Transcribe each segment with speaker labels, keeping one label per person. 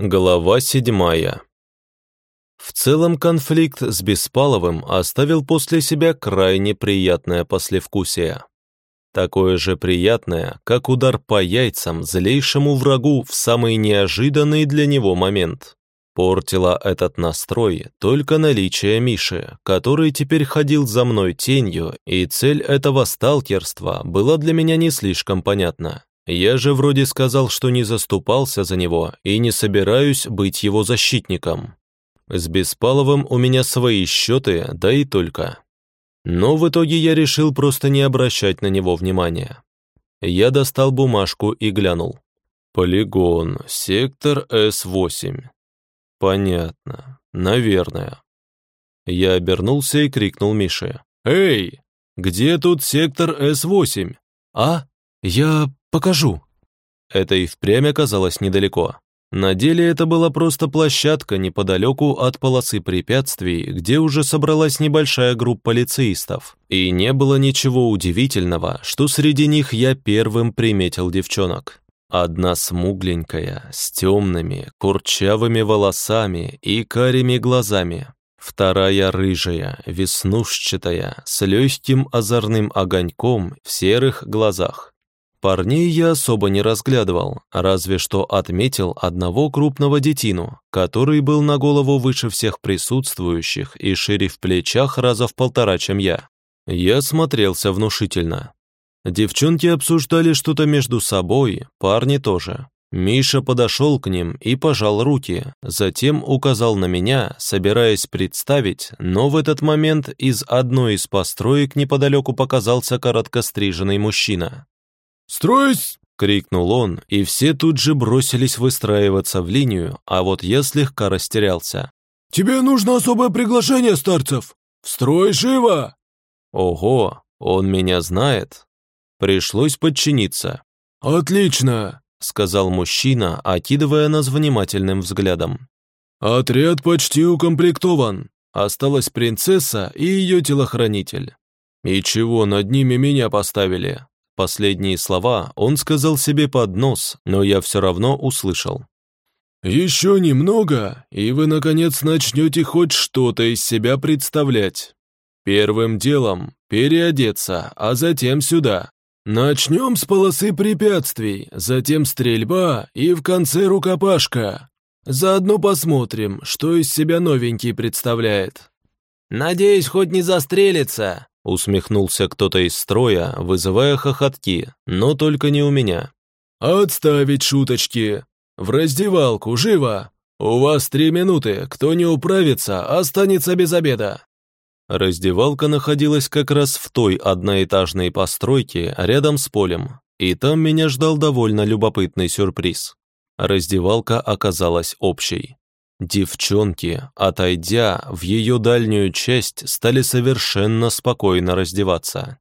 Speaker 1: Глава седьмая. В целом конфликт с Беспаловым оставил после себя крайне приятное послевкусие. Такое же приятное, как удар по яйцам злейшему врагу в самый неожиданный для него момент. Портило этот настрой только наличие Миши, который теперь ходил за мной тенью, и цель этого сталкерства была для меня не слишком понятна. Я же вроде сказал, что не заступался за него и не собираюсь быть его защитником. С Беспаловым у меня свои счеты, да и только. Но в итоге я решил просто не обращать на него внимания. Я достал бумажку и глянул. Полигон, сектор С-8. Понятно, наверное. Я обернулся и крикнул Мише. «Эй, где тут сектор С-8?» «А? Я Покажу». Это и впрямь оказалось недалеко. На деле это была просто площадка неподалеку от полосы препятствий, где уже собралась небольшая группа лицеистов. И не было ничего удивительного, что среди них я первым приметил девчонок. Одна смугленькая, с темными, курчавыми волосами и карими глазами. Вторая рыжая, веснушчатая, с легким озорным огоньком в серых глазах. Парней я особо не разглядывал, разве что отметил одного крупного детину, который был на голову выше всех присутствующих и шире в плечах раза в полтора, чем я. Я смотрелся внушительно. Девчонки обсуждали что-то между собой, парни тоже. Миша подошел к ним и пожал руки, затем указал на меня, собираясь представить, но в этот момент из одной из построек неподалеку показался короткостриженный мужчина.
Speaker 2: «Строись!»
Speaker 1: — крикнул он, и все тут же бросились выстраиваться в линию, а вот я слегка растерялся.
Speaker 2: «Тебе нужно особое приглашение старцев! Встрой живо!»
Speaker 1: «Ого, он меня знает!» Пришлось подчиниться.
Speaker 2: «Отлично!» — сказал мужчина, окидывая нас внимательным взглядом. «Отряд почти укомплектован. Осталась принцесса и ее телохранитель. И чего над ними меня поставили?
Speaker 1: Последние слова он сказал себе под нос, но я все равно услышал.
Speaker 2: «Еще немного, и вы, наконец, начнете хоть что-то из себя представлять. Первым делом переодеться, а затем сюда. Начнем с полосы препятствий, затем стрельба и в конце рукопашка. Заодно посмотрим, что из себя новенький представляет».
Speaker 3: «Надеюсь, хоть не застрелится»,
Speaker 1: Усмехнулся кто-то из строя, вызывая хохотки, но только не у меня.
Speaker 2: «Отставить шуточки! В раздевалку, живо! У вас три минуты, кто не управится, останется без обеда!»
Speaker 1: Раздевалка находилась как раз в той одноэтажной постройке рядом с полем, и там меня ждал довольно любопытный сюрприз. Раздевалка оказалась общей. Девчонки, отойдя в ее дальнюю часть, стали совершенно спокойно раздеваться.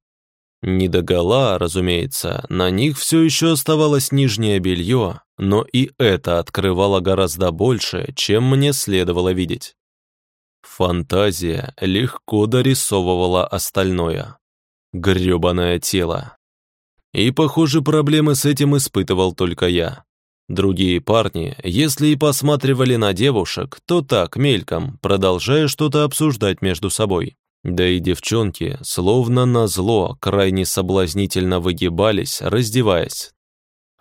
Speaker 1: Не догола, разумеется, на них все еще оставалось нижнее белье, но и это открывало гораздо больше, чем мне следовало видеть. Фантазия легко дорисовывала остальное. Грёбаное тело. И, похоже, проблемы с этим испытывал только я. Другие парни, если и посматривали на девушек, то так, мельком, продолжая что-то обсуждать между собой. Да и девчонки, словно назло, крайне соблазнительно выгибались, раздеваясь.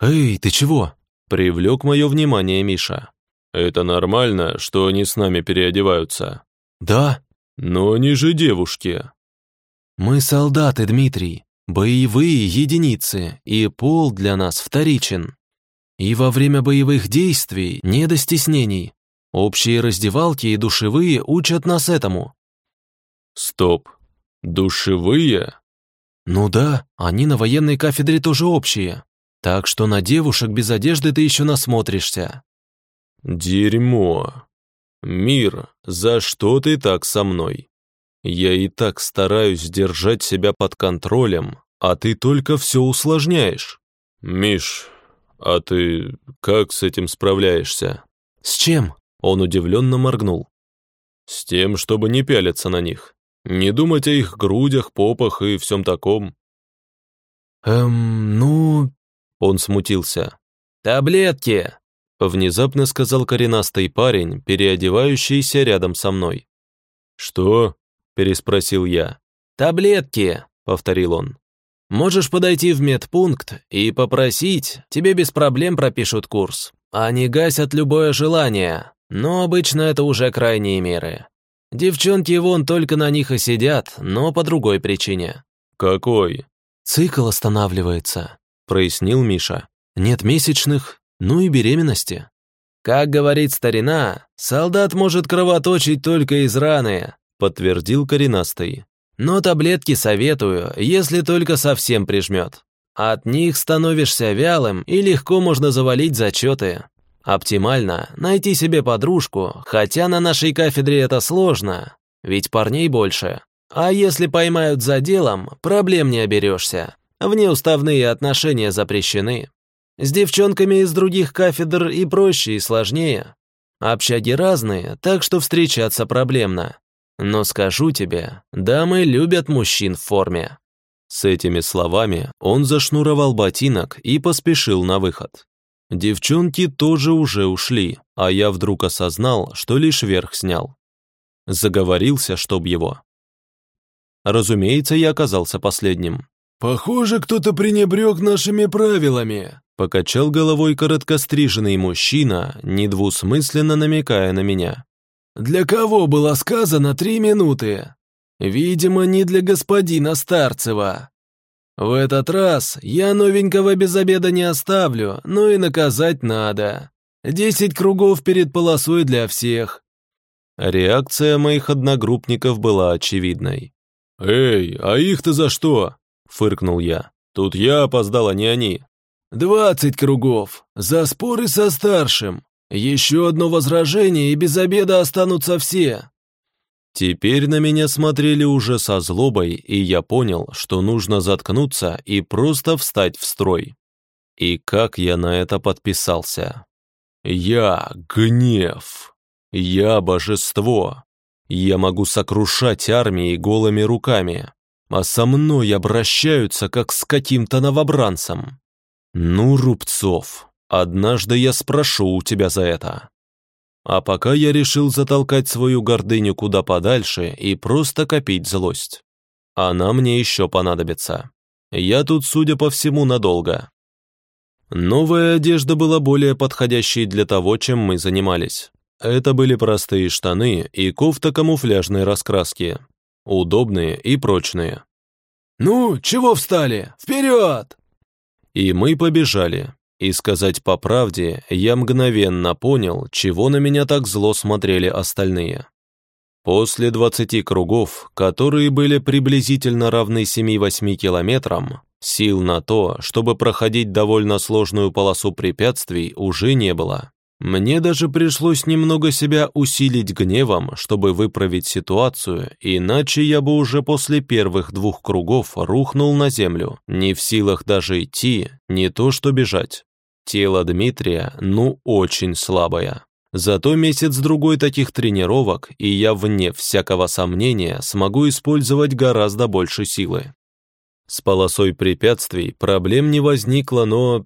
Speaker 2: «Эй, ты чего?»
Speaker 1: — привлек мое внимание Миша.
Speaker 2: «Это нормально, что они с нами переодеваются?»
Speaker 1: «Да».
Speaker 2: «Но они же девушки».
Speaker 1: «Мы солдаты, Дмитрий, боевые единицы, и пол для нас вторичен», и во время боевых действий не до стеснений. Общие раздевалки и душевые учат нас этому.
Speaker 2: Стоп. Душевые?
Speaker 1: Ну да, они на военной кафедре тоже общие. Так что на девушек без одежды ты еще насмотришься.
Speaker 2: Дерьмо. Мир, за что ты так со мной? Я и так стараюсь держать себя под контролем, а ты только все усложняешь. Миш, «А ты как с этим справляешься?»
Speaker 1: «С чем?» Он удивленно моргнул.
Speaker 2: «С тем, чтобы не пялиться на них. Не думать о их грудях, попах и всем таком».
Speaker 1: «Эм, ну...» Он смутился.
Speaker 3: «Таблетки!»
Speaker 1: внезапно сказал коренастый парень, переодевающийся рядом со мной.
Speaker 2: «Что?»
Speaker 1: – переспросил я.
Speaker 3: «Таблетки», – повторил он. «Можешь подойти в медпункт и попросить, тебе без проблем пропишут курс. Они гасят любое желание, но обычно это уже крайние меры. Девчонки вон только на них и сидят, но по другой причине».
Speaker 2: «Какой?»
Speaker 3: «Цикл останавливается», —
Speaker 1: прояснил Миша.
Speaker 3: «Нет месячных, ну и беременности».
Speaker 1: «Как говорит старина, солдат может кровоточить только из раны», — подтвердил коренастый. «Но таблетки советую, если только совсем прижмет. От них становишься вялым и легко можно завалить зачеты. Оптимально найти себе подружку, хотя на нашей кафедре это сложно, ведь парней больше. А если поймают за делом, проблем не оберешься. Внеуставные отношения запрещены. С девчонками из других кафедр и проще, и сложнее. Общаги разные, так что встречаться проблемно. Но скажу тебе, дамы любят мужчин в форме». С этими словами он зашнуровал ботинок и поспешил на выход. Девчонки тоже уже ушли, а я вдруг осознал, что лишь верх снял. Заговорился, чтоб его. Разумеется, я оказался последним.
Speaker 2: «Похоже, кто-то пренебрег нашими правилами»,
Speaker 1: покачал головой короткостриженный мужчина, недвусмысленно намекая на меня.
Speaker 2: «Для кого было сказано три минуты? Видимо, не для господина Старцева. В этот раз я новенького без обеда не оставлю, но и наказать надо. Десять кругов перед полосой для всех».
Speaker 1: Реакция моих одногруппников была очевидной.
Speaker 2: «Эй, а их-то за что?» — фыркнул я. «Тут я опоздал, а не они». «Двадцать кругов. За споры со старшим. Еще одно возражение, и без обеда останутся все».
Speaker 1: Теперь на меня смотрели уже со злобой, и я понял, что нужно заткнуться и просто встать в строй. И как я на это подписался. Я — гнев. Я — божество. Я могу сокрушать армии голыми руками, а со мной обращаются, как с каким-то новобранцем. Ну, Рубцов, однажды я спрошу у тебя за это. А пока я решил затолкать свою гордыню куда подальше и просто копить злость. Она мне еще понадобится. Я тут, судя по всему, надолго. Новая одежда была более подходящей для того, чем мы занимались. Это были простые штаны и кофта камуфляжной раскраски. Удобные и прочные.
Speaker 2: «Ну, чего встали? Вперед!»
Speaker 1: И мы побежали. И сказать по правде, я мгновенно понял, чего на меня так зло смотрели остальные. После 20 кругов, которые были приблизительно равны 7-8 километрам, сил на то, чтобы проходить довольно сложную полосу препятствий, уже не было. Мне даже пришлось немного себя усилить гневом, чтобы выправить ситуацию, иначе я бы уже после первых двух кругов рухнул на землю, не в силах даже идти, не то что бежать. Тело Дмитрия, ну, очень слабое. Зато месяц-другой таких тренировок, и я, вне всякого сомнения, смогу использовать гораздо больше силы. С полосой препятствий проблем не возникло, но...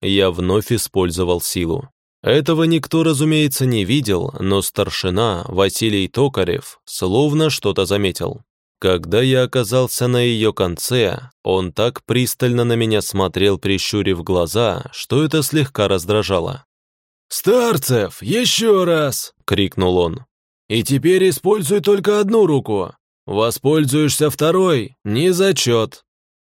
Speaker 1: Я вновь использовал силу. Этого никто, разумеется, не видел, но старшина Василий Токарев словно что-то заметил. Когда я оказался на ее конце, он так пристально на меня смотрел, прищурив глаза, что это слегка раздражало.
Speaker 2: «Старцев, еще раз!» — крикнул он. «И теперь используй только одну руку. Воспользуешься второй, не зачет».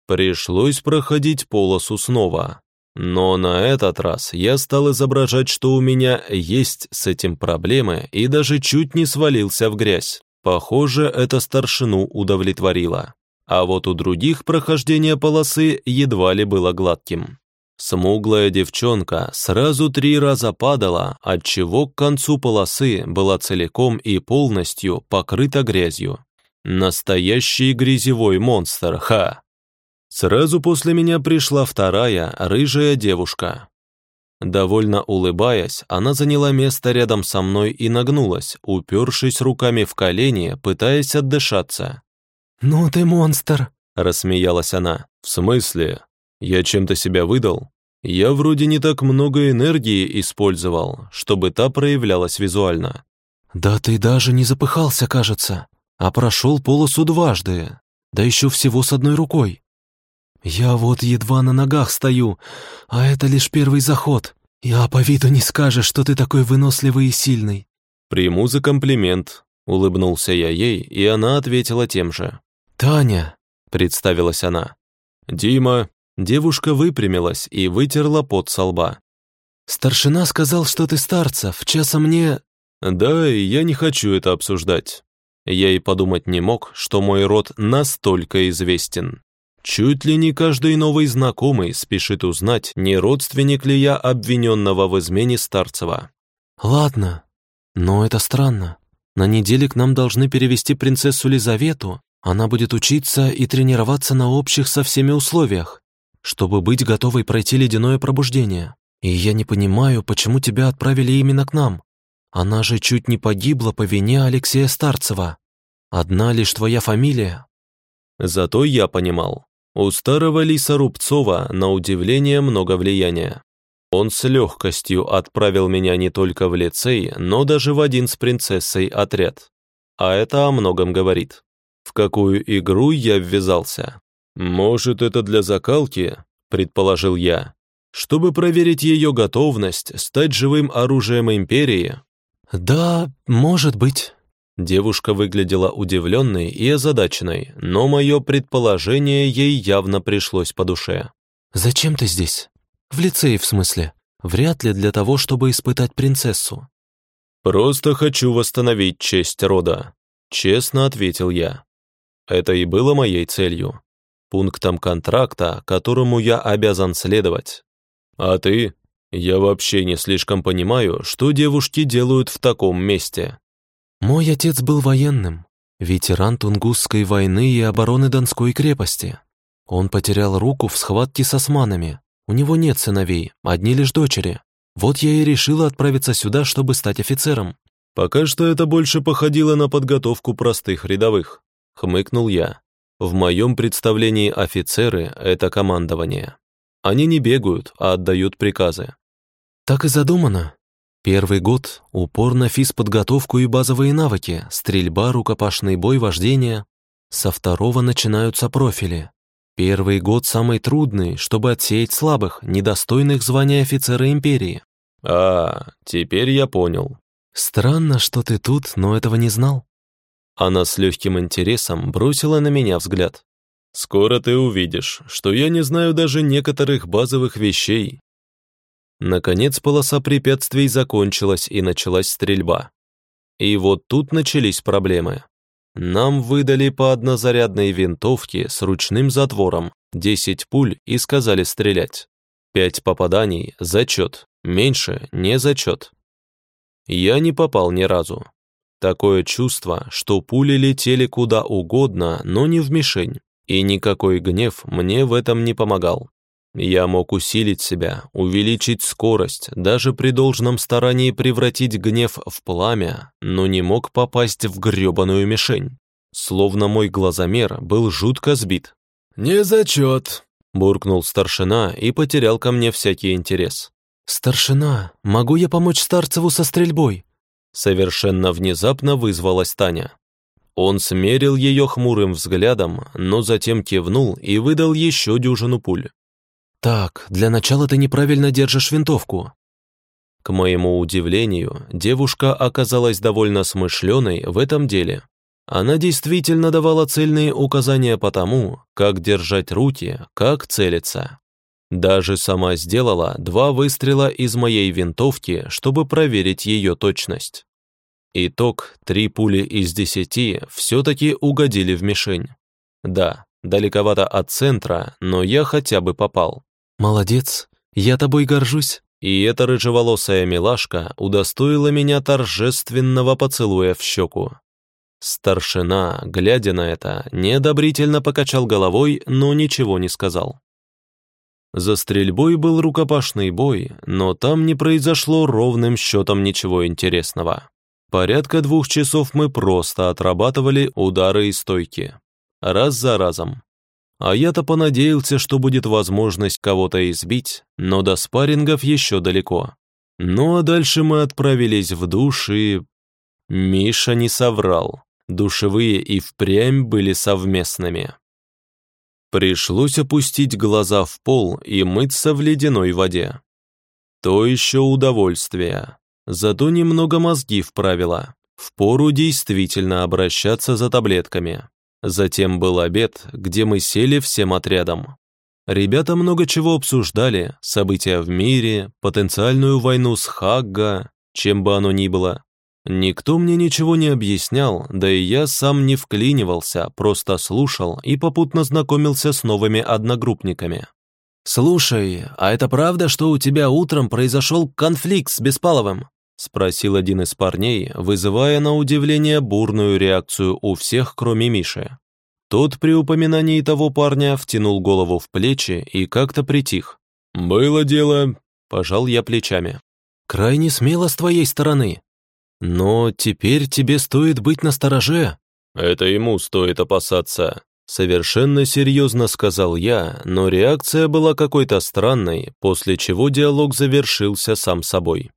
Speaker 1: Пришлось проходить полосу снова. Но на этот раз я стал изображать, что у меня есть с этим проблемы и даже чуть не свалился в грязь. Похоже, это старшину удовлетворило. А вот у других прохождение полосы едва ли было гладким. Смуглая девчонка сразу три раза падала, отчего к концу полосы была целиком и полностью покрыта грязью. Настоящий грязевой монстр, ха! Сразу после меня пришла вторая, рыжая девушка. Довольно улыбаясь, она заняла место рядом со мной и нагнулась, упершись руками в колени, пытаясь отдышаться.
Speaker 3: «Ну ты монстр!»
Speaker 1: – рассмеялась она. «В смысле? Я чем-то себя выдал?» Я вроде не так много энергии использовал, чтобы та проявлялась визуально.
Speaker 3: «Да ты даже не запыхался, кажется, а прошел полосу дважды, да еще всего с одной рукой. Я вот едва на ногах стою, а это лишь первый заход. Я по виду не скажешь, что ты такой выносливый и сильный».
Speaker 1: «Приму за комплимент», — улыбнулся я ей, и она ответила тем же.
Speaker 3: «Таня», —
Speaker 1: представилась она. «Дима». Девушка выпрямилась и вытерла пот со лба.
Speaker 3: «Старшина сказал, что ты старцев, часа мне...»
Speaker 1: «Да, и я не хочу это обсуждать. Я и подумать не мог, что мой род настолько известен. Чуть ли не каждый новый знакомый спешит узнать, не родственник ли я обвиненного в измене Старцева.
Speaker 3: «Ладно, но это странно. На неделе к нам должны перевести принцессу Лизавету. Она будет учиться и тренироваться на общих со всеми условиях, чтобы быть готовой пройти ледяное пробуждение. И я не понимаю, почему тебя отправили именно к нам. Она же чуть не погибла по вине Алексея Старцева. Одна лишь твоя фамилия».
Speaker 1: Зато я понимал. У старого лиса Рубцова, на удивление, много влияния. Он с легкостью отправил меня не только в лицей, но даже в один с принцессой отряд. А это о многом говорит. В какую игру я ввязался? Может, это для закалки, предположил я, чтобы проверить ее готовность стать живым оружием империи.
Speaker 3: Да, может быть.
Speaker 1: Девушка выглядела удивленной и озадаченной, но мое предположение ей явно пришлось по душе.
Speaker 3: «Зачем ты здесь? В лицее, в смысле? Вряд ли для того, чтобы испытать принцессу».
Speaker 1: «Просто хочу восстановить честь рода», — честно ответил я. Это и было моей целью, пунктом контракта, которому я обязан следовать. А ты? Я вообще не слишком понимаю, что девушки делают в таком месте.
Speaker 3: Мой отец был военным, ветеран Тунгусской войны и обороны Донской крепости. Он потерял руку в схватке с османами. У него нет сыновей, одни лишь дочери. Вот я и решила отправиться сюда, чтобы стать офицером.
Speaker 1: Пока что это больше походило на подготовку простых рядовых, хмыкнул я. В моем представлении офицеры — это командование. Они не бегают, а отдают приказы.
Speaker 3: Так и задумано. Первый год — упор на физподготовку и базовые навыки, стрельба, рукопашный бой, вождение. Со второго начинаются профили. Первый год самый трудный, чтобы отсеять слабых, недостойных звания офицера империи.
Speaker 1: А, теперь я понял.
Speaker 3: Странно, что ты тут, но этого не знал.
Speaker 1: Она с легким интересом бросила на меня взгляд. «Скоро ты увидишь, что я не знаю даже некоторых базовых вещей, Наконец полоса препятствий закончилась и началась стрельба. И вот тут начались проблемы. Нам выдали по однозарядной винтовке с ручным затвором, 10 пуль и сказали стрелять. Пять попаданий – зачет, меньше – не зачет. Я не попал ни разу. Такое чувство, что пули летели куда угодно, но не в мишень, и никакой гнев мне в этом не помогал. Я мог усилить себя, увеличить скорость, даже при должном старании превратить гнев в пламя, но не мог попасть в грёбаную мишень. Словно мой глазомер был жутко сбит.
Speaker 2: «Не зачет», —
Speaker 1: буркнул старшина и потерял ко мне всякий интерес.
Speaker 3: «Старшина, могу я помочь Старцеву со стрельбой?»
Speaker 1: Совершенно внезапно вызвалась Таня. Он смерил ее хмурым взглядом, но затем кивнул и выдал еще дюжину пуль.
Speaker 3: «Так, для начала ты неправильно держишь винтовку».
Speaker 1: К моему удивлению, девушка оказалась довольно смышленой в этом деле. Она действительно давала цельные указания по тому, как держать руки, как целиться. Даже сама сделала два выстрела из моей винтовки, чтобы проверить ее точность. Итог, три пули из десяти все-таки угодили в мишень. Да, далековато от центра, но я хотя бы попал.
Speaker 3: «Молодец, я тобой горжусь».
Speaker 1: И эта рыжеволосая милашка удостоила меня торжественного поцелуя в щеку. Старшина, глядя на это, неодобрительно покачал головой, но ничего не сказал. За стрельбой был рукопашный бой, но там не произошло ровным счетом ничего интересного. Порядка двух часов мы просто отрабатывали удары и стойки. Раз за разом. А я-то понадеялся, что будет возможность кого-то избить, но до спаррингов еще далеко. Ну а дальше мы отправились в душ и... Миша не соврал. Душевые и впрямь были совместными. Пришлось опустить глаза в пол и мыться в ледяной воде. То еще удовольствие. Зато немного мозги вправило. Впору действительно обращаться за таблетками. Затем был обед, где мы сели всем отрядом. Ребята много чего обсуждали, события в мире, потенциальную войну с Хагга, чем бы оно ни было. Никто мне ничего не объяснял, да и я сам не вклинивался, просто слушал и попутно знакомился с новыми одногруппниками.
Speaker 3: «Слушай, а это правда, что у тебя утром произошел конфликт с Беспаловым?» Спросил один из парней, вызывая на удивление бурную реакцию у всех, кроме Миши. Тот при упоминании того парня втянул голову в плечи и как-то притих.
Speaker 2: «Было дело», –
Speaker 1: пожал я плечами.
Speaker 3: «Крайне смело с твоей стороны. Но теперь тебе стоит быть настороже».
Speaker 1: «Это ему стоит опасаться», – совершенно серьезно сказал я, но реакция была какой-то странной, после чего диалог завершился сам собой.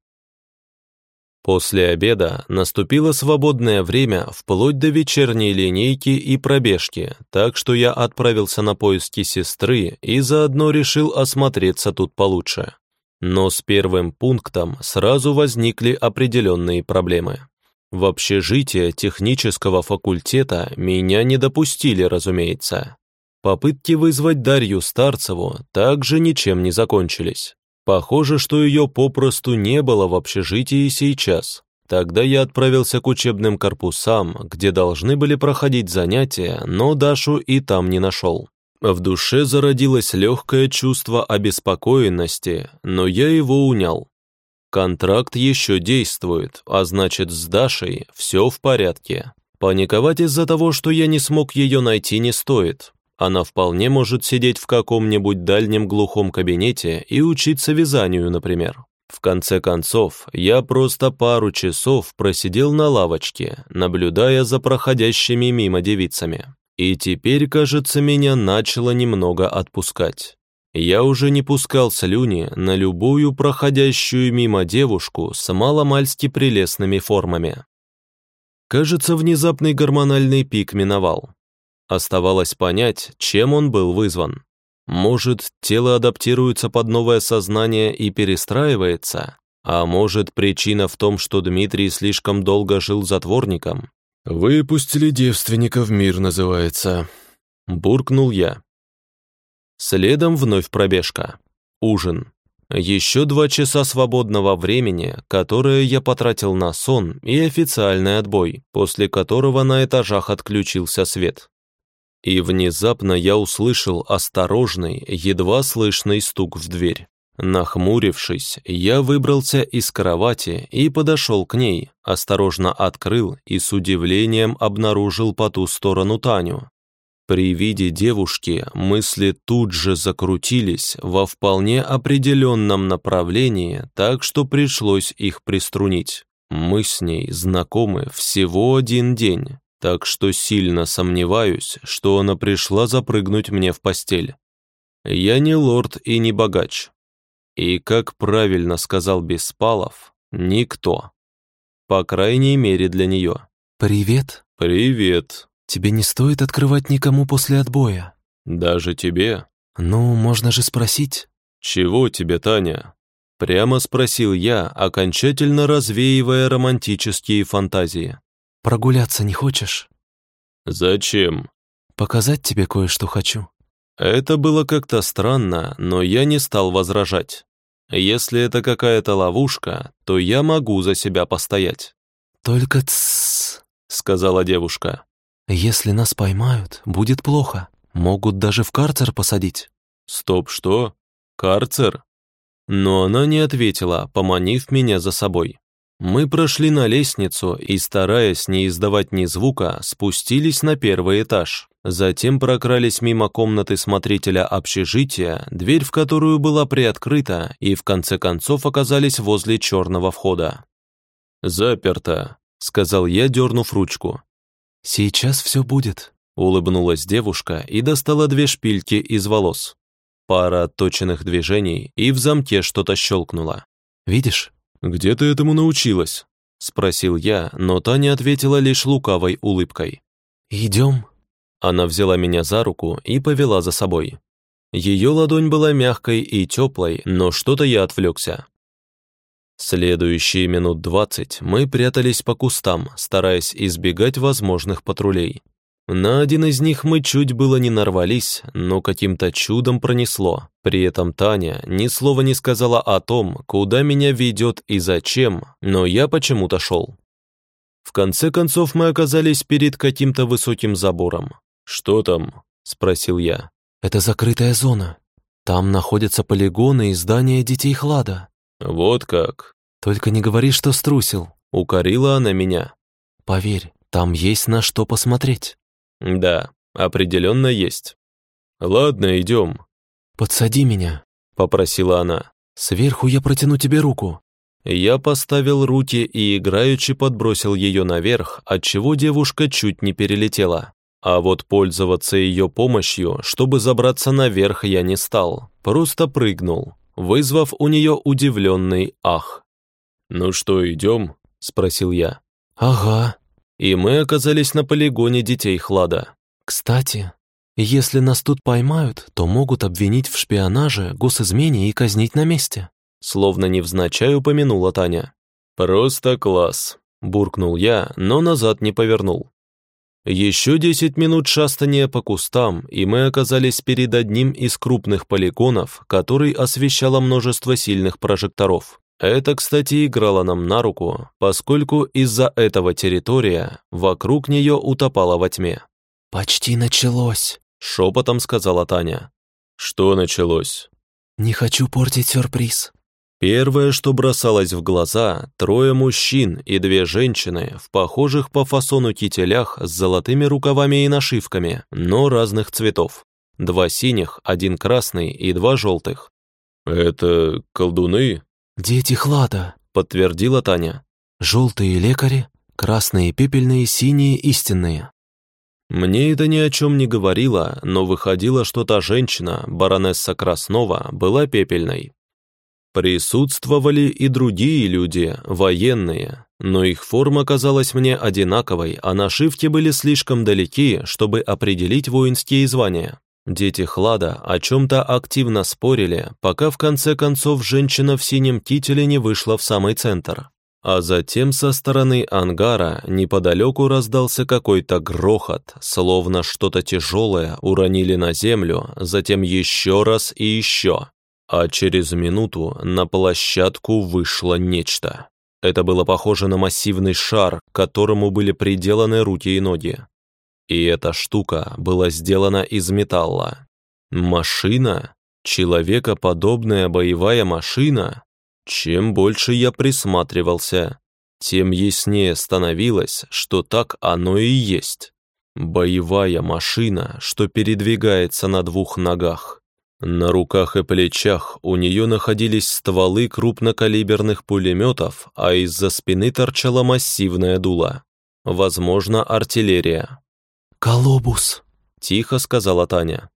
Speaker 1: После обеда наступило свободное время вплоть до вечерней линейки и пробежки, так что я отправился на поиски сестры и заодно решил осмотреться тут получше. Но с первым пунктом сразу возникли определенные проблемы. В общежитие технического факультета меня не допустили, разумеется. Попытки вызвать Дарью Старцеву также ничем не закончились. Похоже, что ее попросту не было в общежитии сейчас. Тогда я отправился к учебным корпусам, где должны были проходить занятия, но Дашу и там не нашел. В душе зародилось легкое чувство обеспокоенности, но я его унял. Контракт еще действует, а значит с Дашей все в порядке. Паниковать из-за того, что я не смог ее найти, не стоит. Она вполне может сидеть в каком-нибудь дальнем глухом кабинете и учиться вязанию, например. В конце концов, я просто пару часов просидел на лавочке, наблюдая за проходящими мимо девицами. И теперь, кажется, меня начало немного отпускать. Я уже не пускал слюни на любую проходящую мимо девушку с маломальски прелестными формами. Кажется, внезапный гормональный пик миновал. Оставалось понять, чем он был вызван. Может, тело адаптируется под новое сознание и перестраивается? А может, причина в том, что Дмитрий слишком долго жил затворником?
Speaker 2: «Выпустили девственника в мир» называется.
Speaker 1: Буркнул я. Следом вновь пробежка. Ужин. Еще два часа свободного времени, которое я потратил на сон и официальный отбой, после которого на этажах отключился свет. И внезапно я услышал осторожный, едва слышный стук в дверь. Нахмурившись, я выбрался из кровати и подошел к ней, осторожно открыл и с удивлением обнаружил по ту сторону Таню. При виде девушки мысли тут же закрутились во вполне определенном направлении, так что пришлось их приструнить. Мы с ней знакомы всего один день, так что сильно сомневаюсь, что она пришла запрыгнуть мне в постель. Я не лорд и не богач, и, как правильно сказал Беспалов, никто. По крайней мере для нее.
Speaker 3: «Привет».
Speaker 1: «Привет».
Speaker 3: «Тебе не стоит открывать никому после отбоя».
Speaker 1: «Даже тебе?»
Speaker 3: «Ну, можно же спросить».
Speaker 1: «Чего тебе, Таня?» Прямо спросил я, окончательно развеивая романтические фантазии.
Speaker 3: «Прогуляться не хочешь?»
Speaker 1: «Зачем?»
Speaker 3: «Показать тебе кое-что хочу».
Speaker 1: Это было как-то странно, но я не стал возражать. Если это какая-то ловушка, то я могу за себя постоять.
Speaker 3: «Только тссс», —
Speaker 1: сказала девушка.
Speaker 3: «Если нас поймают, будет плохо. Могут даже в карцер посадить».
Speaker 1: «Стоп, что? Карцер?» Но она не ответила, поманив меня за собой. Мы прошли на лестницу и, стараясь не издавать ни звука, спустились на первый этаж. Затем прокрались мимо комнаты смотрителя общежития, дверь в которую была приоткрыта, и в конце концов оказались возле черного входа. «Заперто», — сказал я, дернув ручку.
Speaker 3: «Сейчас все будет»,
Speaker 1: Улыбнулась девушка и достала две шпильки из волос. Пара отточенных движений, и в замке что-то щелкнуло. «Видишь?» «Где ты этому научилась?» Спросил я, но Таня ответила лишь лукавой улыбкой. «Идем». Она взяла меня за руку и повела за собой. Ее ладонь была мягкой и теплой, но что-то я отвлекся. Следующие минут двадцать мы прятались по кустам, стараясь избегать возможных патрулей. На один из них мы чуть было не нарвались, но каким-то чудом пронесло. При этом Таня ни слова не сказала о том, куда меня ведет и зачем, но я почему-то шел. В конце концов мы оказались перед каким-то высоким забором. «Что там?» – спросил я. «Это закрытая зона. Там находятся полигоны и здания детей Хлада». «Вот как?» «Только не говори, что струсил», – укорила она меня. «Поверь, там есть на что посмотреть». «Да, определенно есть». «Ладно, идем». «Подсади меня», — попросила она. «Сверху я протяну тебе руку». Я поставил руки и играючи подбросил ее наверх, отчего девушка чуть не перелетела. А вот пользоваться ее помощью, чтобы забраться наверх, я не стал. Просто прыгнул, вызвав у нее удивленный ах. «Ну что, идем?» – спросил я. «Ага», и мы оказались на полигоне детей Хлада. Кстати, если нас тут поймают, то могут обвинить в шпионаже, госизмене и казнить на месте. Словно невзначай упомянула Таня. «Просто класс», – буркнул я, но назад не повернул. Еще десять минут шастания по кустам, и мы оказались перед одним из крупных полигонов, который освещало множество сильных прожекторов. Это, кстати, играло нам на руку, поскольку из-за этого территория вокруг нее утопала во тьме. «Почти началось», — шепотом сказала Таня. «Что началось?» «Не хочу портить сюрприз». Первое, что бросалось в глаза, трое мужчин и две женщины в похожих по фасону кителях с золотыми рукавами и нашивками, но разных цветов. Два синих, один красный и два желтых. «Это колдуны?» «Дети Хлада», — подтвердила Таня. «Желтые лекари, красные пепельные, синие истинные». Мне это ни о чем не говорило, но выходило, что та женщина, баронесса Краснова, была пепельной. Присутствовали и другие люди, военные, но их форма казалась мне одинаковой, а нашивки были слишком далеки, чтобы определить воинские звания. Дети Хлада о чем-то активно спорили, пока в конце концов женщина в синем кителе не вышла в самый центр. А затем со стороны ангара неподалеку раздался какой-то грохот, словно что-то тяжелое уронили на землю, затем еще раз и еще. А через минуту на площадку вышло нечто. Это было похоже на массивный шар, к которому были приделаны руки и ноги. И эта штука была сделана из металла. Машина? Человекоподобная боевая машина? Чем больше я присматривался, тем яснее становилось, что так оно и есть. Боевая машина, что передвигается на двух ногах. На руках и плечах у нее находились стволы крупнокалиберных пулеметов, а из-за спины торчала массивная дула. Возможно, артиллерия. «Колобус», — тихо сказала Таня.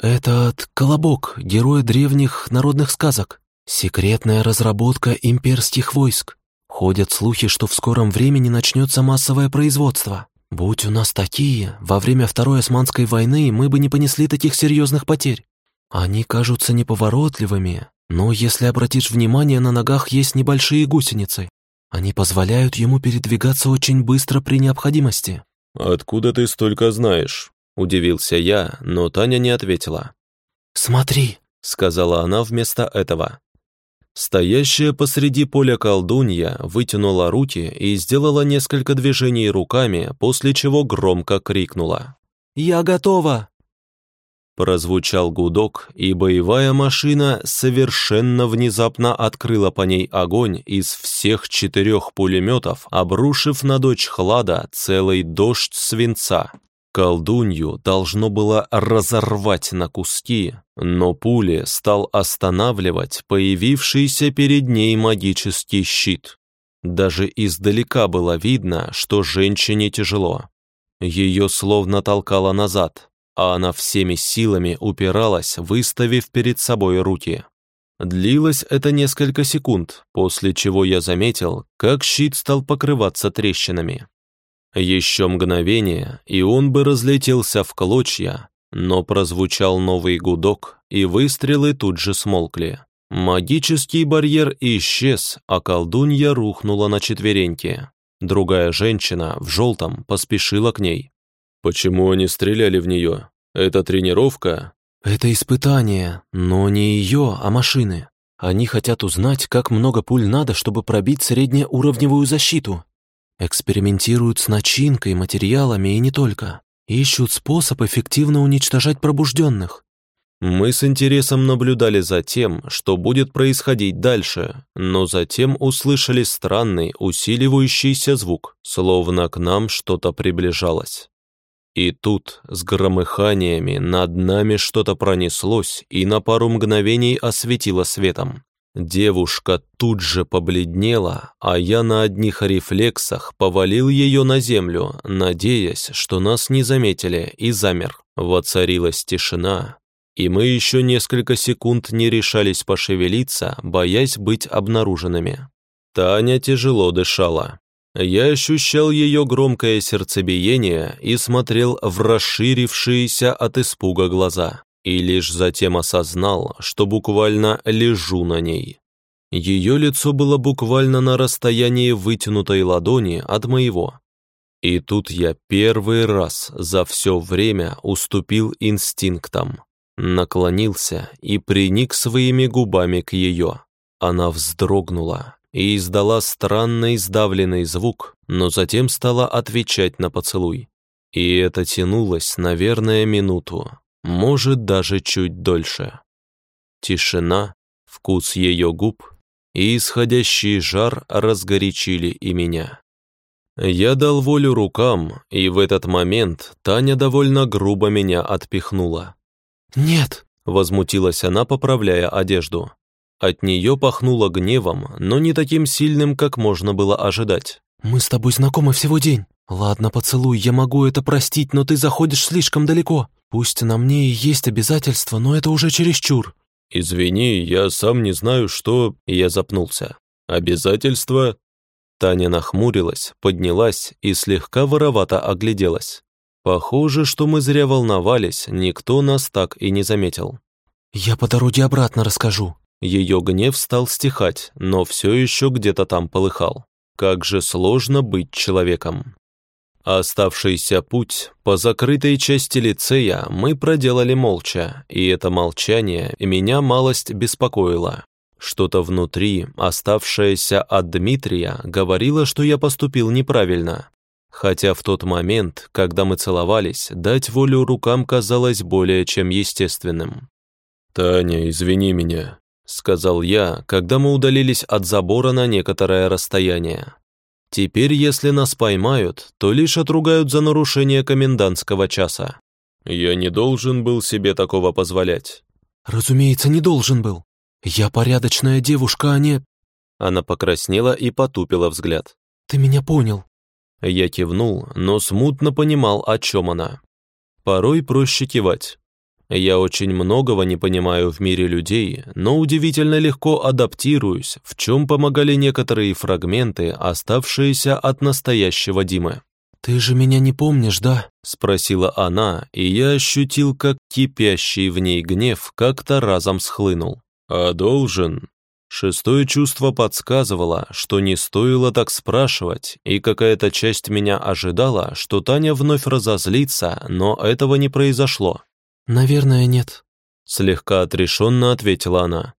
Speaker 1: «Этот колобок, герой древних народных сказок. Секретная разработка имперских войск. Ходят слухи, что в скором времени начнется массовое производство. Будь у нас такие, во время Второй Османской войны мы бы не понесли таких серьезных потерь. Они кажутся неповоротливыми, но если обратишь внимание, на ногах есть небольшие гусеницы. Они позволяют ему передвигаться очень быстро при необходимости.
Speaker 2: «Откуда ты столько знаешь?» – удивился я, но Таня не ответила.
Speaker 1: «Смотри», – сказала она вместо этого. Стоящая посреди поля колдунья вытянула руки и сделала несколько движений руками, после чего громко крикнула. «Я готова!» Прозвучал гудок, и боевая машина совершенно внезапно открыла по ней огонь из всех четырех пулеметов, обрушив на дочь Хлада целый дождь свинца. Колдунью должно было разорвать на куски, но пули стал останавливать появившийся перед ней магический щит. Даже издалека было видно, что женщине тяжело. Ее словно толкало назад, а она всеми силами упиралась, выставив перед собой руки. Длилось это несколько секунд, после чего я заметил, как щит стал покрываться трещинами. Еще мгновение, и он бы разлетелся в клочья, но прозвучал новый гудок, и выстрелы тут же смолкли. Магический барьер исчез, а колдунья рухнула на четвереньки. Другая женщина в желтом поспешила к ней.
Speaker 2: «Почему они стреляли в нее? Это тренировка?»
Speaker 3: «Это испытание, но не ее, а машины. Они хотят узнать, как много пуль надо, чтобы пробить среднеуровневую защиту. Экспериментируют с начинкой, материалами и не только. Ищут способ эффективно уничтожать пробужденных.
Speaker 1: Мы с интересом наблюдали за тем, что будет происходить дальше, но затем услышали странный усиливающийся звук, словно к нам что-то приближалось. И тут, с громыханиями, над нами что-то пронеслось и на пару мгновений осветило светом. Девушка тут же побледнела, а я на одних рефлексах повалил ее на землю, надеясь, что нас не заметили, и замер. Воцарилась тишина, и мы еще несколько секунд не решались пошевелиться, боясь быть обнаруженными. Таня тяжело дышала. Я ощущал ее громкое сердцебиение и смотрел в расширившиеся от испуга глаза, и лишь затем осознал, что буквально лежу на ней. Ее лицо было буквально на расстоянии вытянутой ладони от моего. И тут я первый раз за все время уступил инстинктам, наклонился и приник своими губами к ее. Она вздрогнула, и издала странный сдавленный звук, но затем стала отвечать на поцелуй. И это тянулось, наверное, минуту, может, даже чуть дольше. Тишина, вкус ее губ и исходящий жар разгорячили и меня. Я дал волю рукам, и в этот момент Таня довольно грубо меня отпихнула.
Speaker 3: «Нет!»
Speaker 1: — возмутилась она, поправляя одежду. От нее пахнуло гневом, но не таким сильным, как можно было ожидать.
Speaker 3: «Мы с тобой знакомы всего день. Ладно, поцелуй, я могу это простить, но ты заходишь слишком далеко. Пусть на мне и есть обязательства, но это уже чересчур».
Speaker 1: «Извини, я сам не знаю, что...» Я запнулся. «Обязательства?» Таня нахмурилась, поднялась и слегка воровато огляделась. Похоже, что мы зря волновались, никто нас так и не заметил.
Speaker 3: «Я по дороге обратно расскажу»,
Speaker 1: ее гнев стал стихать, но все еще где-то там полыхал. Как же сложно быть человеком. Оставшийся путь по закрытой части лицея мы проделали молча, и это молчание меня малость беспокоило. Что-то внутри, оставшееся от Дмитрия, говорило, что я поступил неправильно. Хотя в тот момент, когда мы целовались, дать волю рукам казалось более чем естественным.
Speaker 2: «Таня, извини меня», —
Speaker 1: сказал я, когда мы удалились от забора на некоторое расстояние. «Теперь, если нас поймают, то лишь отругают за нарушение комендантского часа. Я не должен был себе такого позволять».
Speaker 3: «Разумеется, не должен был. Я порядочная девушка, а не...»
Speaker 1: Она покраснела и потупила взгляд.
Speaker 3: «Ты меня понял».
Speaker 1: Я кивнул, но смутно понимал, о чем она. Порой проще кивать. Я очень многого не понимаю в мире людей, но удивительно легко адаптируюсь, в чем помогали некоторые фрагменты, оставшиеся от настоящего Димы.
Speaker 3: «Ты же меня не помнишь, да?»
Speaker 1: — спросила она, и я ощутил, как кипящий в ней гнев как-то разом схлынул. «А должен?» Шестое чувство подсказывало, что не стоило так спрашивать, и какая-то часть меня ожидала, что Таня вновь разозлится, но этого не произошло.
Speaker 3: «Наверное, нет», —
Speaker 1: слегка отрешенно ответила она.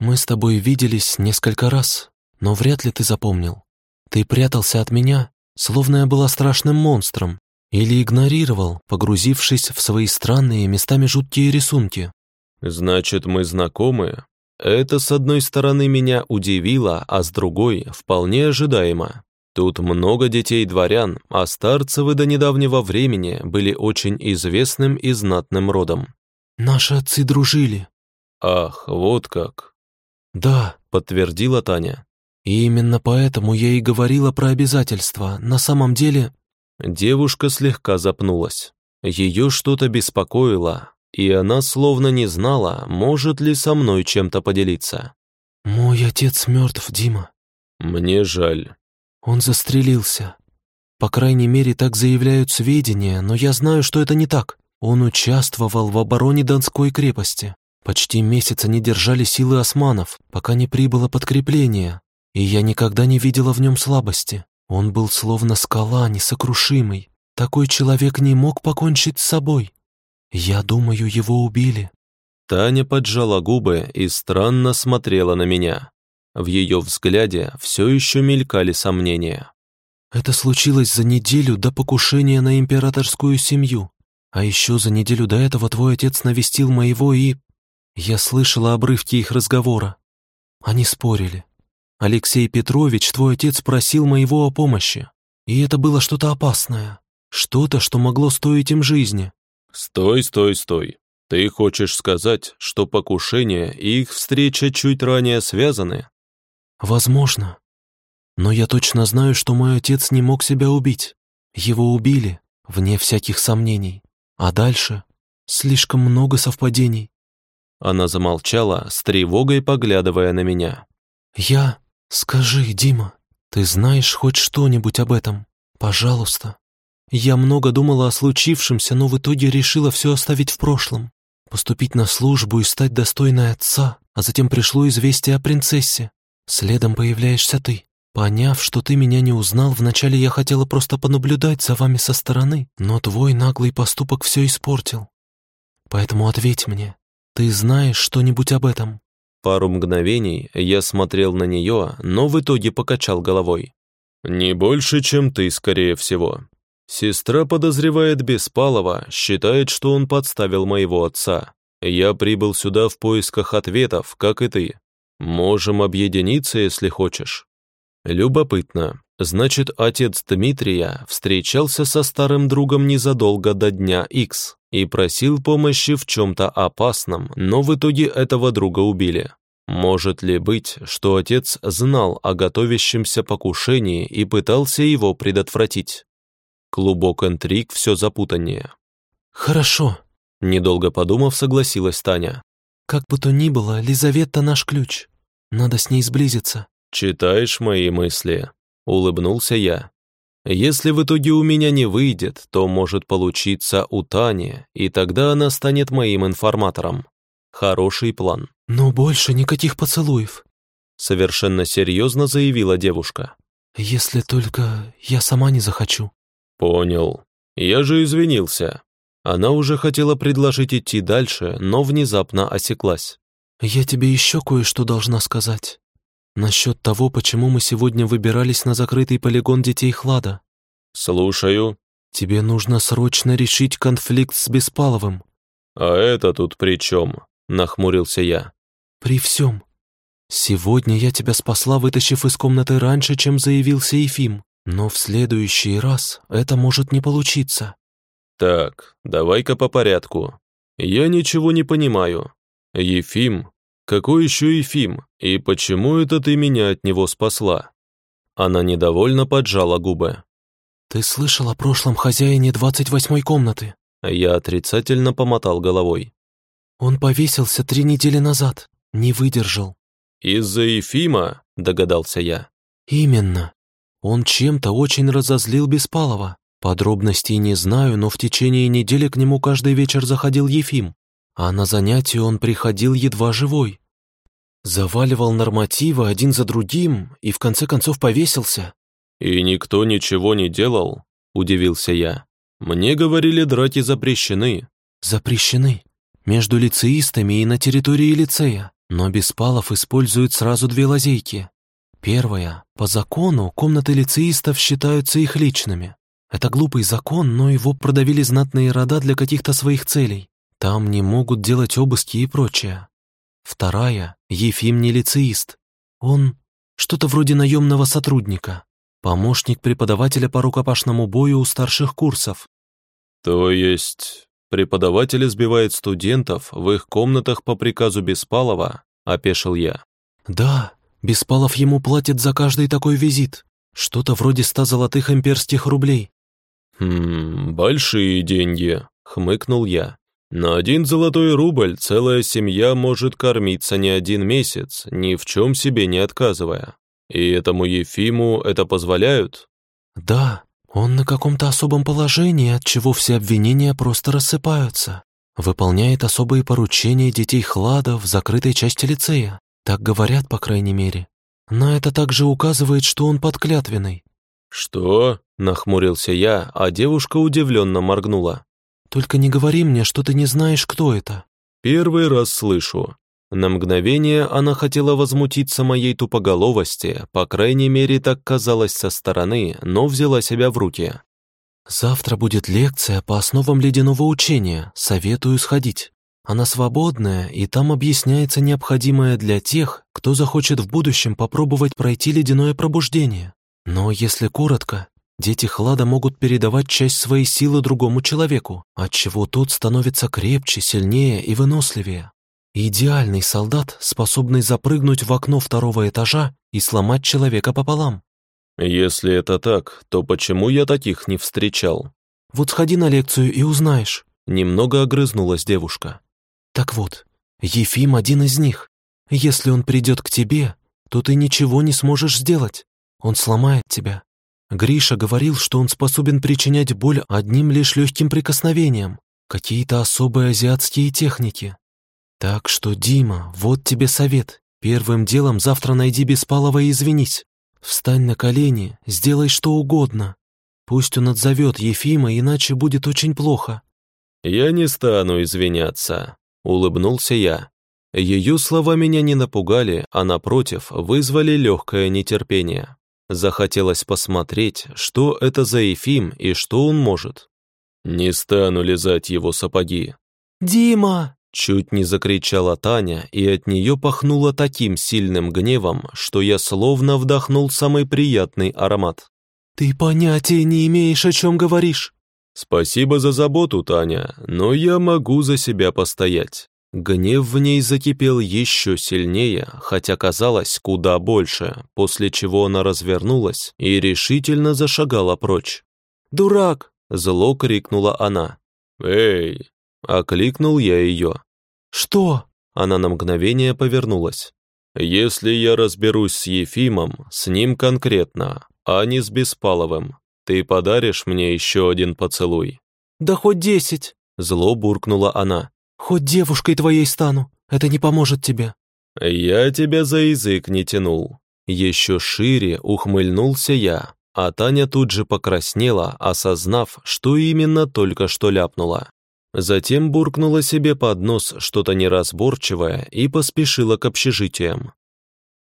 Speaker 3: «Мы с тобой виделись несколько раз, но вряд ли ты запомнил. Ты прятался от меня, словно я была страшным монстром, или игнорировал, погрузившись в свои странные, местами жуткие рисунки».
Speaker 1: «Значит, мы знакомы?» Это, с одной стороны, меня удивило, а с другой — вполне ожидаемо. Тут много детей дворян, а старцевы до недавнего времени были очень известным и знатным родом.
Speaker 3: «Наши отцы дружили».
Speaker 1: «Ах, вот как».
Speaker 3: «Да», — подтвердила Таня. «И именно поэтому я и говорила про обязательства. На самом деле...»
Speaker 1: Девушка слегка запнулась. Ее что-то беспокоило, и она словно не знала, может ли со мной чем-то поделиться.
Speaker 3: «Мой отец мертв, Дима».
Speaker 1: «Мне жаль».
Speaker 3: «Он застрелился. По крайней мере, так заявляют сведения, но я знаю, что это не так. Он участвовал в обороне Донской крепости. Почти месяц они держали силы османов, пока не прибыло подкрепление, и я никогда не видела в нем слабости. Он был словно скала, несокрушимый. Такой человек не мог покончить с собой. Я думаю, его убили».
Speaker 1: Таня поджала губы и странно смотрела на меня. В ее взгляде все еще мелькали сомнения.
Speaker 3: «Это случилось за неделю до покушения на императорскую семью. А еще за неделю до этого твой отец навестил моего и... Я слышала обрывки их разговора. Они спорили. Алексей Петрович, твой отец, просил моего о помощи. И это было что-то опасное. Что-то, что могло стоить им жизни.
Speaker 1: «Стой, стой, стой. Ты хочешь сказать, что покушение и их встреча чуть ранее связаны?»
Speaker 3: «Возможно. Но я точно знаю, что мой отец не мог себя убить. Его убили, вне всяких сомнений. А дальше слишком много совпадений.
Speaker 1: Она замолчала, с тревогой поглядывая на меня.
Speaker 3: «Я... Скажи, Дима, ты знаешь хоть что-нибудь об этом? Пожалуйста». Я много думала о случившемся, но в итоге решила все оставить в прошлом. Поступить на службу и стать достойной отца, а затем пришло известие о принцессе. Следом появляешься ты. Поняв, что ты меня не узнал, вначале я хотела просто понаблюдать за вами со стороны, но твой наглый поступок все испортил. Поэтому ответь мне, «Ты знаешь что-нибудь об этом?»
Speaker 1: Пару мгновений я смотрел на нее, но в итоге покачал головой. «Не больше, чем ты, скорее всего. Сестра подозревает Беспалова, считает, что он подставил моего отца. Я прибыл сюда в поисках ответов, как и ты. Можем объединиться, если хочешь». Любопытно. Значит, отец Дмитрия встречался со старым другом незадолго до дня X и просил помощи в чем-то опасном, но в итоге этого друга убили. Может ли быть, что отец знал о готовящемся покушении и пытался его предотвратить? Клубок интриг все запутаннее.
Speaker 3: «Хорошо», — недолго подумав, согласилась Таня. «Как бы то ни было, Лизавета наш ключ. Надо с ней сблизиться».
Speaker 1: «Читаешь мои мысли?» — улыбнулся я. «Если в итоге у меня не выйдет, то может получиться у Тани, и тогда она станет моим информатором. Хороший план».
Speaker 3: «Но больше никаких поцелуев», —
Speaker 1: совершенно серьезно заявила девушка.
Speaker 3: «Если только я сама не захочу».
Speaker 1: «Понял. Я же извинился». Она уже хотела предложить идти дальше, но внезапно осеклась.
Speaker 3: «Я тебе еще кое-что должна сказать». Насчет того, почему мы сегодня выбирались на закрытый полигон детей Хлада.
Speaker 1: Слушаю.
Speaker 3: Тебе нужно срочно решить конфликт с Беспаловым.
Speaker 1: А это тут при чем? Нахмурился я.
Speaker 3: При всем. Сегодня я тебя спасла, вытащив из комнаты раньше, чем заявился Ефим. Но в следующий раз это может не получиться.
Speaker 1: Так, давай-ка по порядку. Я ничего не понимаю. Ефим какой еще Ефим? И почему это ты меня от него спасла?» Она недовольно поджала губы.
Speaker 3: «Ты слышал о прошлом хозяине двадцать восьмой комнаты?»
Speaker 1: Я отрицательно помотал головой.
Speaker 3: «Он повесился три недели назад, не выдержал».
Speaker 1: «Из-за Ефима?» – догадался я.
Speaker 3: «Именно. Он чем-то очень разозлил Беспалова. Подробностей не знаю, но в течение недели к нему каждый вечер заходил Ефим, а на занятия он приходил едва живой. Заваливал нормативы один за другим и в конце концов повесился.
Speaker 1: «И никто ничего не делал?» – удивился я. «Мне говорили, драки запрещены».
Speaker 3: «Запрещены. Между лицеистами и на территории лицея. Но Беспалов использует сразу две лазейки. Первая. По закону комнаты лицеистов считаются их личными. Это глупый закон, но его продавили знатные рода для каких-то своих целей. Там не могут делать обыски и прочее. Вторая — Ефим не лицеист. Он что-то вроде наемного сотрудника, помощник преподавателя по рукопашному бою у старших курсов.
Speaker 1: То есть преподаватель избивает студентов в их комнатах по приказу Беспалова, опешил я.
Speaker 3: Да, Беспалов ему платит за каждый такой визит. Что-то вроде ста золотых имперских рублей.
Speaker 1: «Хм, большие деньги», — хмыкнул я. «На один золотой рубль целая семья может кормиться не один месяц, ни в чем себе не отказывая. И этому Ефиму это позволяют?»
Speaker 3: «Да, он на каком-то особом положении, от чего все обвинения просто рассыпаются. Выполняет особые поручения детей Хлада в закрытой части лицея. Так говорят, по крайней мере. Но это также указывает, что он подклятвенный.
Speaker 1: «Что?» – нахмурился я, а девушка удивленно моргнула.
Speaker 3: «Только не говори мне, что ты не знаешь, кто это».
Speaker 1: «Первый раз слышу». На мгновение она хотела возмутиться моей тупоголовости, по крайней мере, так казалось со стороны, но взяла себя в руки.
Speaker 3: «Завтра будет лекция по основам ледяного учения, советую сходить. Она свободная, и там объясняется необходимое для тех, кто захочет в будущем попробовать пройти ледяное пробуждение. Но если коротко, дети Хлада могут передавать часть своей силы другому человеку, отчего тот становится крепче, сильнее и выносливее. Идеальный солдат, способный запрыгнуть в окно второго этажа и сломать человека пополам.
Speaker 1: Если это так, то почему я таких не встречал?
Speaker 3: Вот сходи на лекцию и узнаешь.
Speaker 1: Немного огрызнулась девушка.
Speaker 3: Так вот, Ефим один из них. Если он придет к тебе, то ты ничего не сможешь сделать. Он сломает тебя. Гриша говорил, что он способен причинять боль одним лишь легким прикосновением, какие-то особые азиатские техники. Так что, Дима, вот тебе совет. Первым делом завтра найди Беспалова и извинись. Встань на колени, сделай что угодно. Пусть он отзовет Ефима, иначе будет очень плохо.
Speaker 1: Я не стану извиняться, улыбнулся я. Ее слова меня не напугали, а напротив, вызвали легкое нетерпение. Захотелось посмотреть, что это за Ефим и что он может. Не стану лизать его сапоги.
Speaker 3: «Дима!»
Speaker 1: Чуть не закричала Таня, и от нее пахнуло таким сильным гневом, что я словно вдохнул самый приятный аромат.
Speaker 3: «Ты понятия не имеешь, о чем говоришь!»
Speaker 1: «Спасибо за заботу, Таня, но я могу за себя постоять. Гнев в ней закипел еще сильнее, хотя казалось куда больше, после чего она развернулась и решительно зашагала прочь.
Speaker 3: «Дурак!»
Speaker 1: – зло крикнула она. «Эй!» – окликнул я ее.
Speaker 3: «Что?»
Speaker 1: – она на мгновение повернулась. «Если я разберусь с Ефимом, с ним конкретно, а не с Беспаловым, ты подаришь мне еще один поцелуй?»
Speaker 3: «Да хоть десять!»
Speaker 1: – зло буркнула она.
Speaker 3: Хоть девушкой твоей стану, это не поможет тебе».
Speaker 1: «Я тебя за язык не тянул». Еще шире ухмыльнулся я, а Таня тут же покраснела, осознав, что именно только что ляпнула. Затем буркнула себе под нос что-то неразборчивое и поспешила к общежитиям.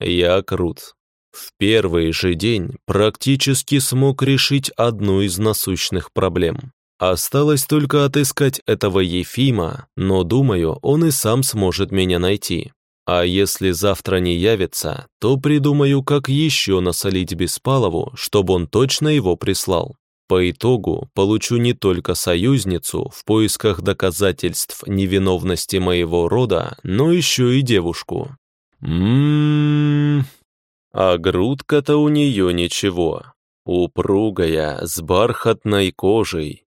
Speaker 1: Я крут. В первый же день практически смог решить одну из насущных проблем. Осталось только отыскать этого Ефима, но, думаю, он и сам сможет меня найти. А если завтра не явится, то придумаю, как еще насолить Беспалову, чтобы он точно его прислал. По итогу получу не только союзницу в поисках доказательств невиновности моего рода, но еще и девушку. Ммм... А грудка-то у нее ничего. Упругая, с бархатной кожей,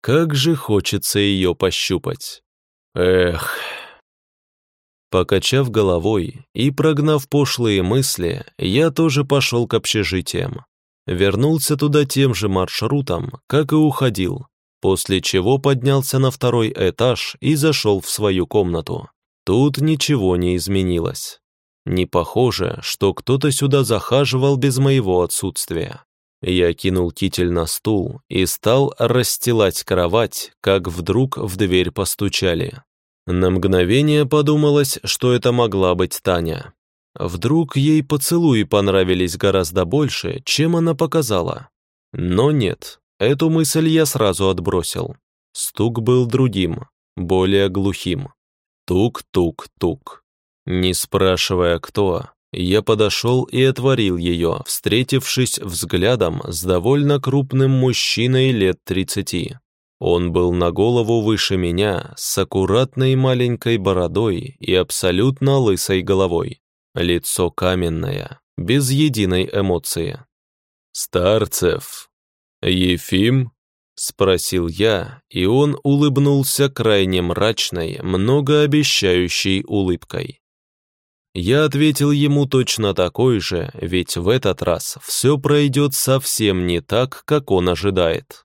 Speaker 1: как же хочется ее пощупать. Эх. Покачав головой и прогнав пошлые мысли, я тоже пошел к общежитиям. Вернулся туда тем же маршрутом, как и уходил, после чего поднялся на второй этаж и зашел в свою комнату. Тут ничего не изменилось. Не похоже, что кто-то сюда захаживал без моего отсутствия. Я кинул китель на стул и стал расстилать кровать, как вдруг в дверь постучали. На мгновение подумалось, что это могла быть Таня. Вдруг ей поцелуи понравились гораздо больше, чем она показала. Но нет, эту мысль я сразу отбросил. Стук был другим, более глухим. Тук-тук-тук. Не спрашивая кто, я подошел и отворил ее, встретившись взглядом с довольно крупным мужчиной лет тридцати. Он был на голову выше меня, с аккуратной маленькой бородой и абсолютно лысой головой. Лицо каменное, без единой эмоции. «Старцев! Ефим?» Спросил я, и он улыбнулся крайне мрачной, многообещающей улыбкой. Я ответил ему точно такой же, ведь в этот раз все пройдет совсем не так, как он ожидает.